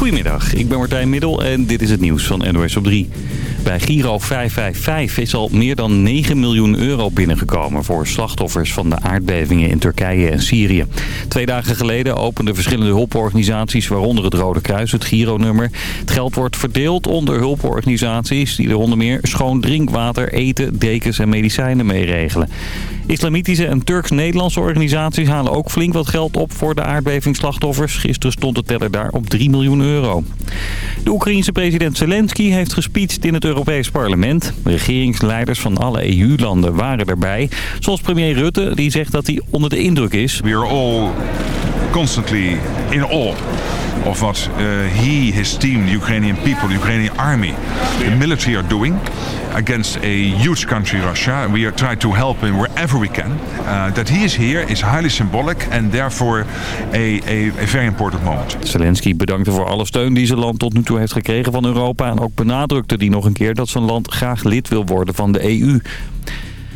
Goedemiddag, ik ben Martijn Middel en dit is het nieuws van NOS op 3. Bij Giro 555 is al meer dan 9 miljoen euro binnengekomen voor slachtoffers van de aardbevingen in Turkije en Syrië. Twee dagen geleden openden verschillende hulporganisaties, waaronder het Rode Kruis, het Giro-nummer. Het geld wordt verdeeld onder hulporganisaties die er onder meer schoon drinkwater, eten, dekens en medicijnen mee regelen. Islamitische en Turks-Nederlandse organisaties halen ook flink wat geld op voor de aardbevingsslachtoffers. Gisteren stond de teller daar op 3 miljoen euro. De Oekraïense president Zelensky heeft gespeecht in het Europees parlement. Regeringsleiders van alle EU-landen waren erbij. Zoals premier Rutte, die zegt dat hij onder de indruk is. We are all constantly in awe of what uh, he, his team, the Ukrainian people, the Ukrainian army, the military are doing against a huge country, Russia. We are trying to help him wherever we can. Uh, that he is here is highly symbolic and therefore a, very important moment. Zelensky bedankte voor alle steun die zijn land tot nu toe heeft gekregen van Europa. En ook benadrukte hij nog een keer dat zijn land graag lid wil worden van de EU.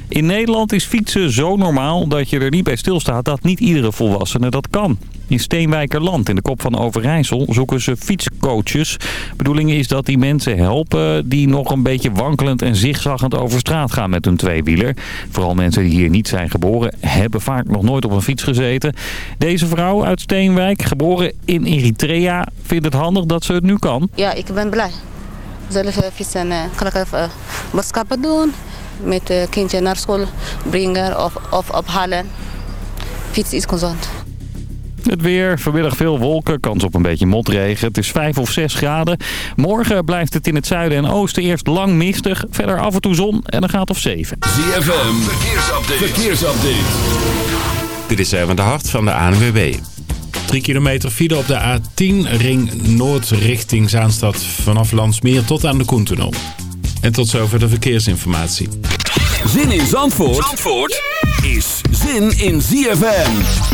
In Nederland is fietsen zo normaal dat je er niet bij stilstaat dat niet iedere volwassene dat kan. In Steenwijkerland, in de kop van Overijssel, zoeken ze fietscoaches. Bedoeling is dat die mensen helpen die nog een beetje wankelend en zigzaggend over straat gaan met hun tweewieler. Vooral mensen die hier niet zijn geboren, hebben vaak nog nooit op een fiets gezeten. Deze vrouw uit Steenwijk, geboren in Eritrea, vindt het handig dat ze het nu kan. Ja, ik ben blij. Zelf fietsen kan ik even boodschappen doen. Met uh, kindje naar school brengen of, of ophalen. Fiets is gezond. Het weer, vanmiddag veel wolken, kans op een beetje motregen. Het is 5 of 6 graden. Morgen blijft het in het zuiden en oosten eerst lang mistig. Verder af en toe zon en een graad of 7. ZFM, verkeersupdate. verkeersupdate. Dit is even de hart van de ANWB. 3 kilometer file op de A10, ring noord richting Zaanstad vanaf Landsmeer tot aan de Koentunnel. En tot zover de verkeersinformatie. Zin in Zandvoort, Zandvoort is zin in ZFM.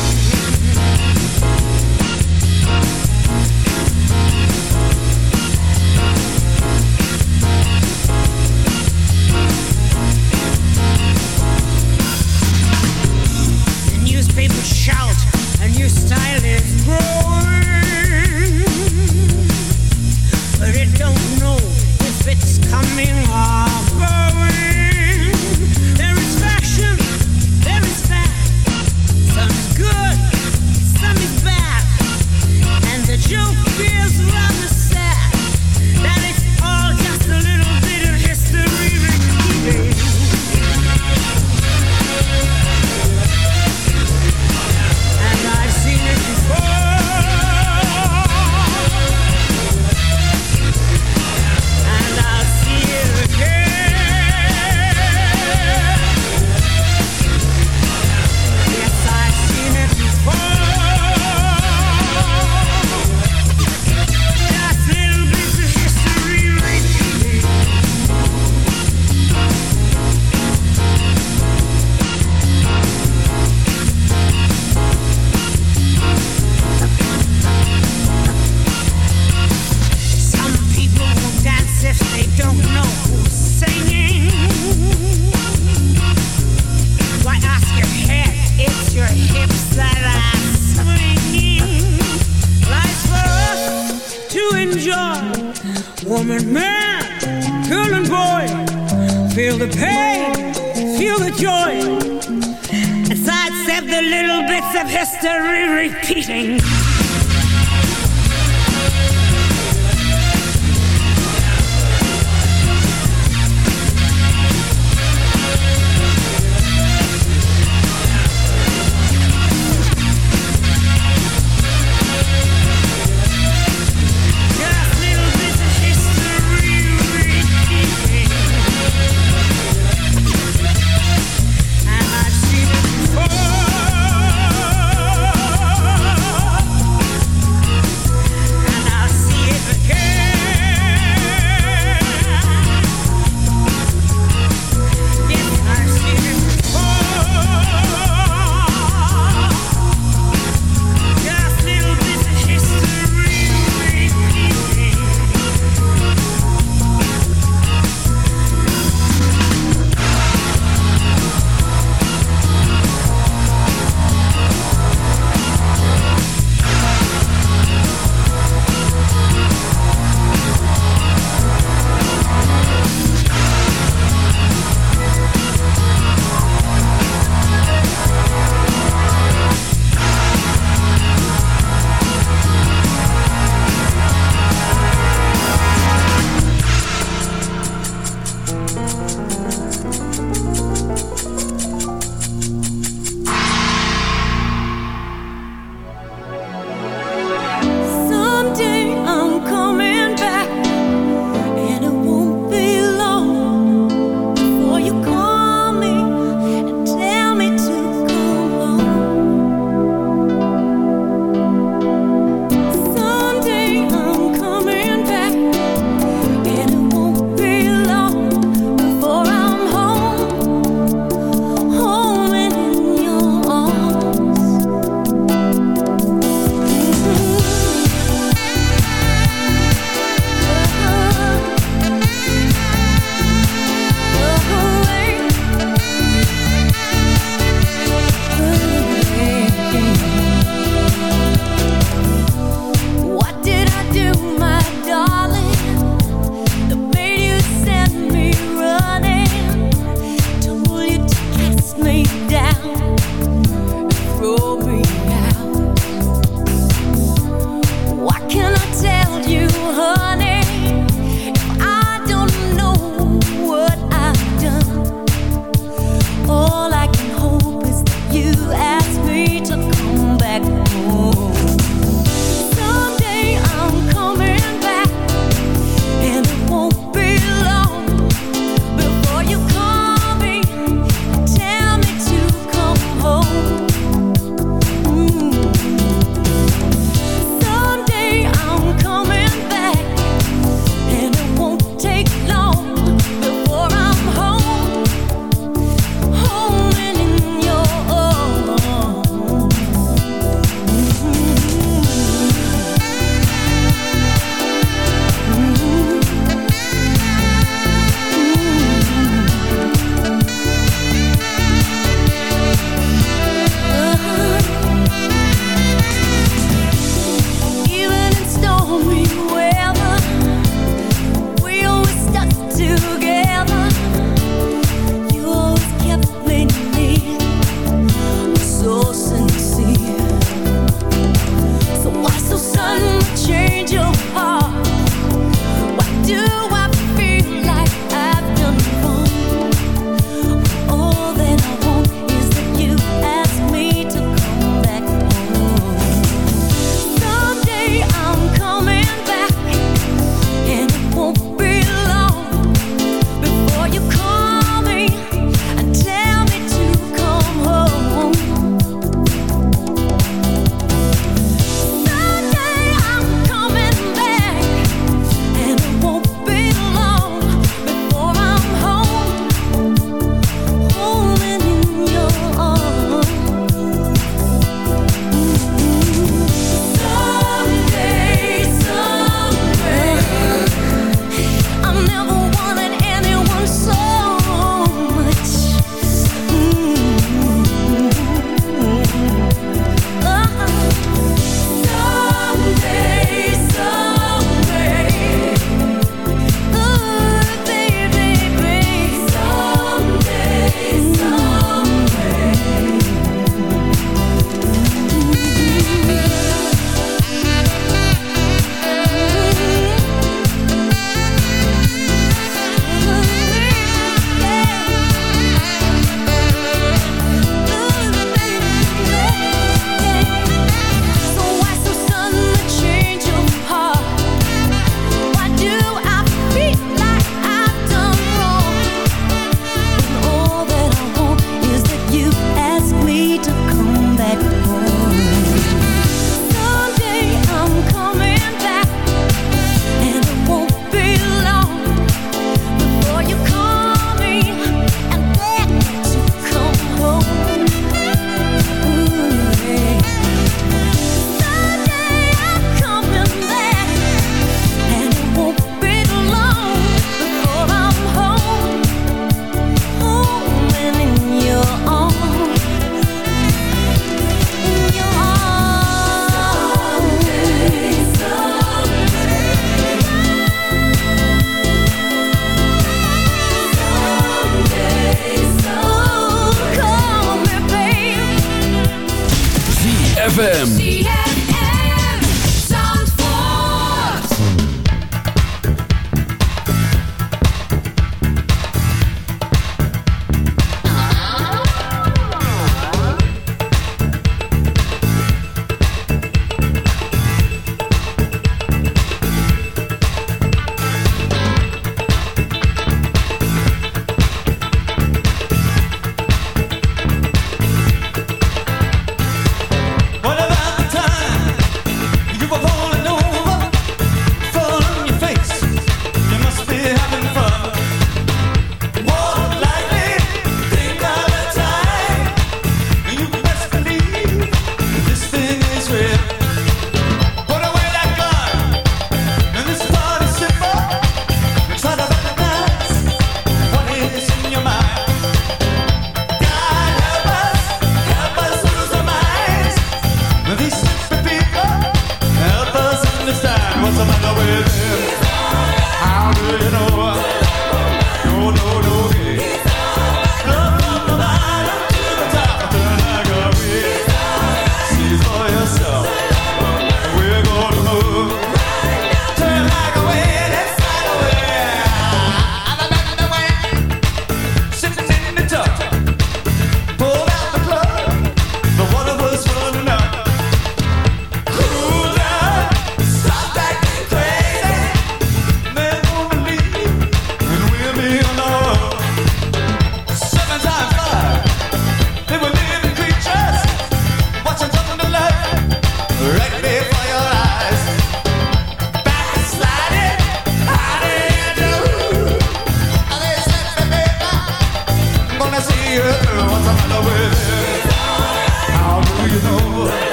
amazing.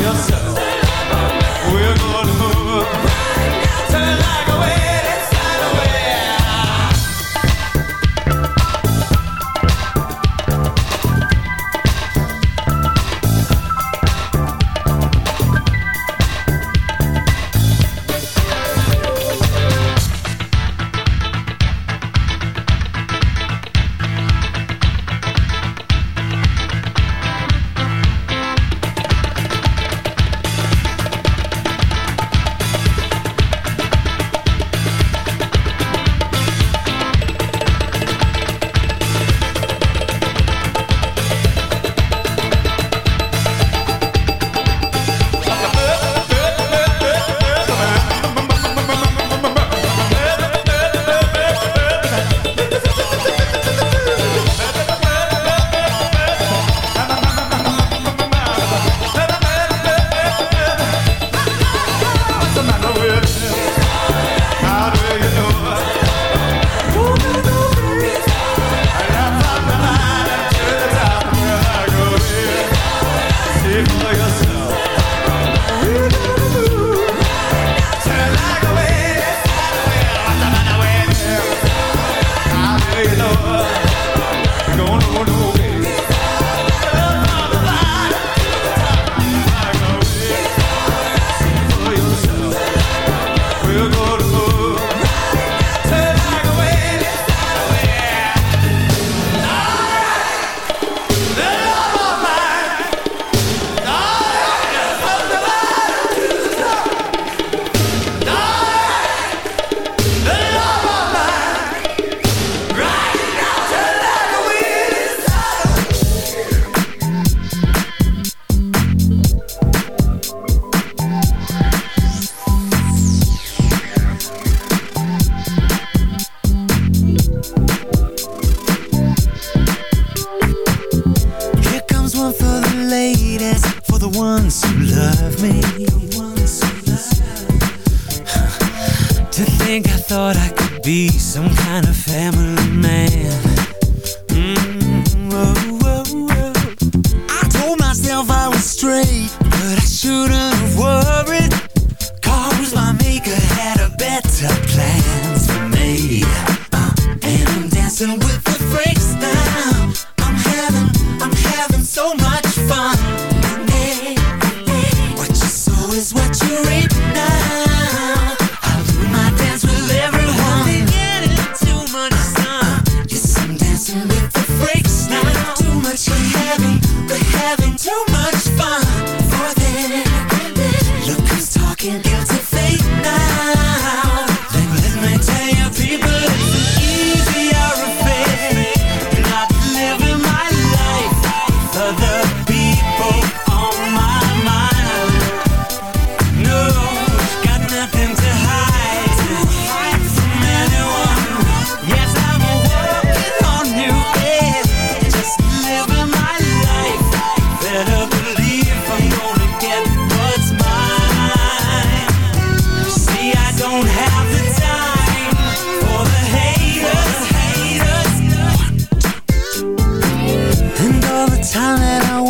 Yourself.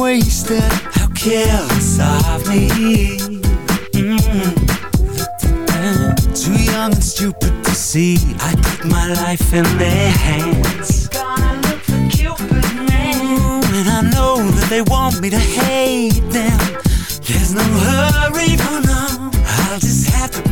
wasted. How careless of me. Mm-hmm. Too young and stupid to see. I put my life in their hands. Ooh, And I know that they want me to hate them. There's no hurry for now. I'll just have to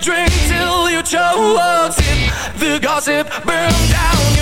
drink till you choke. Sip the gossip, burn down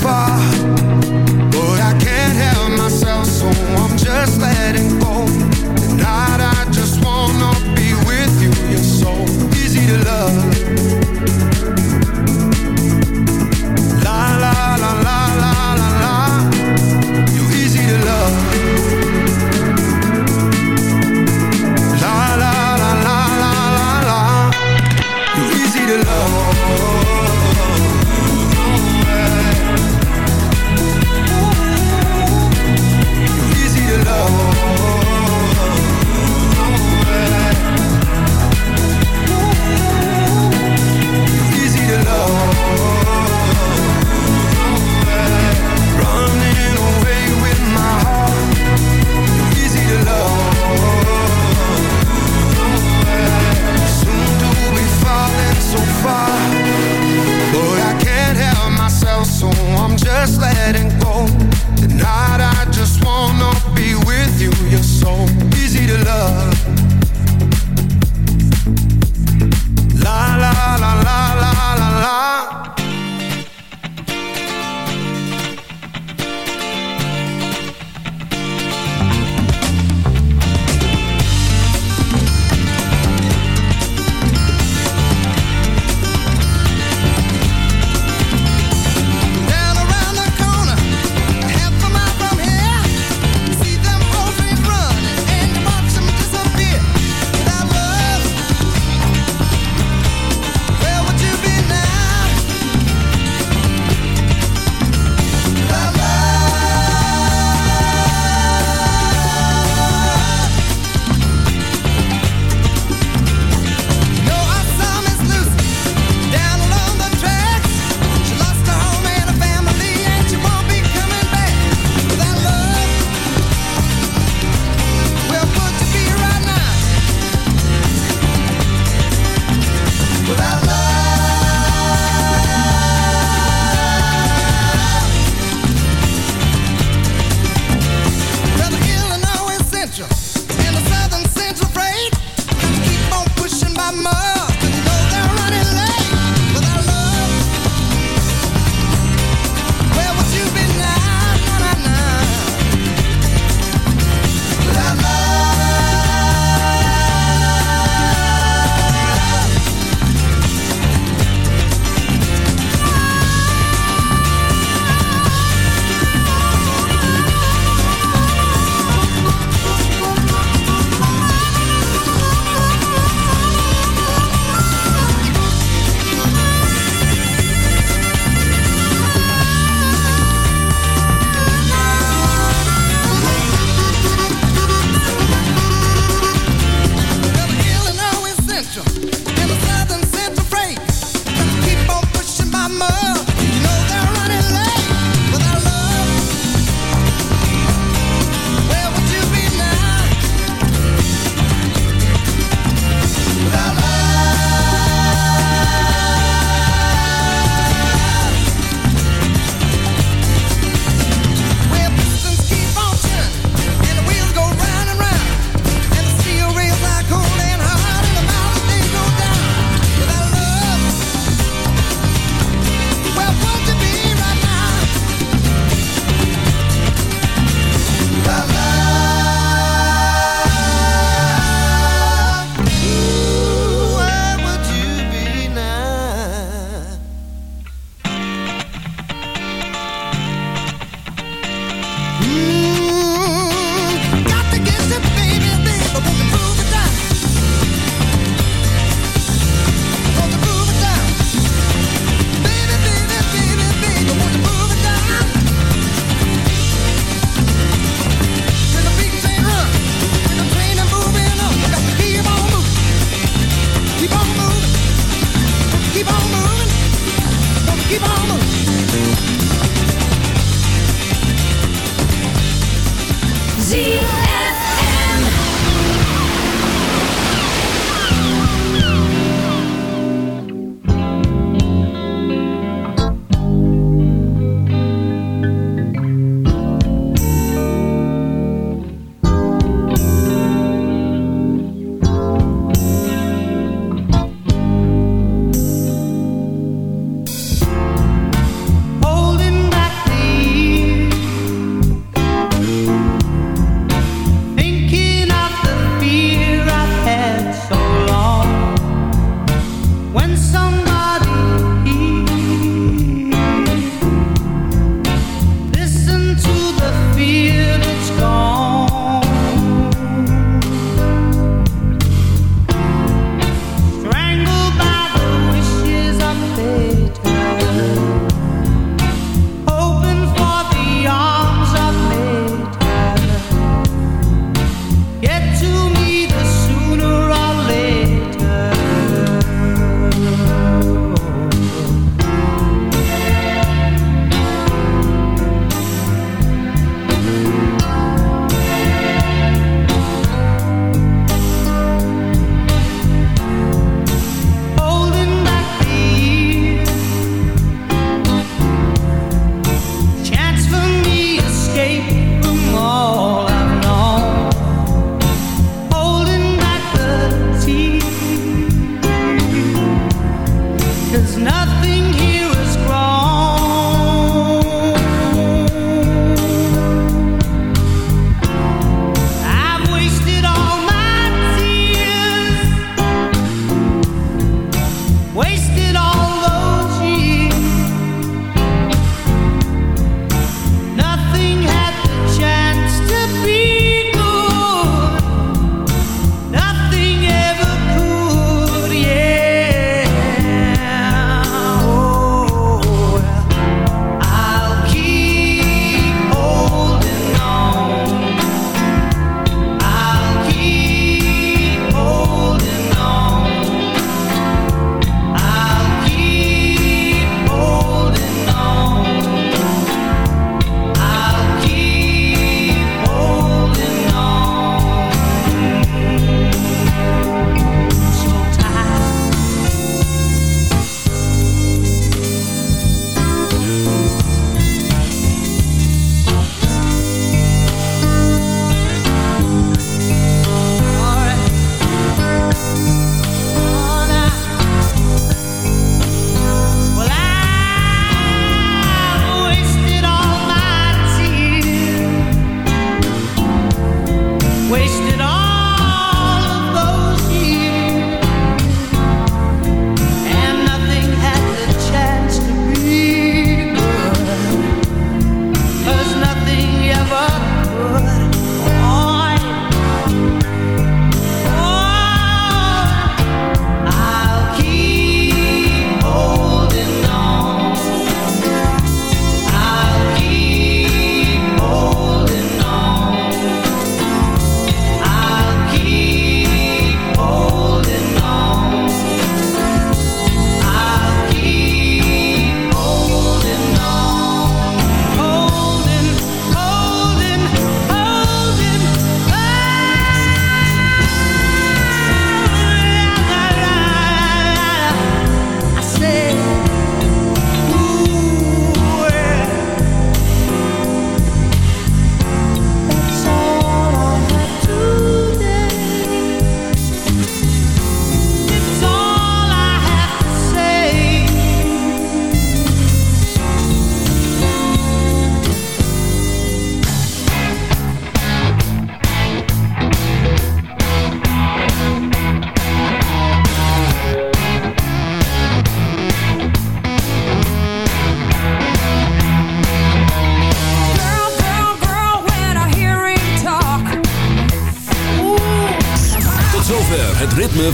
Far.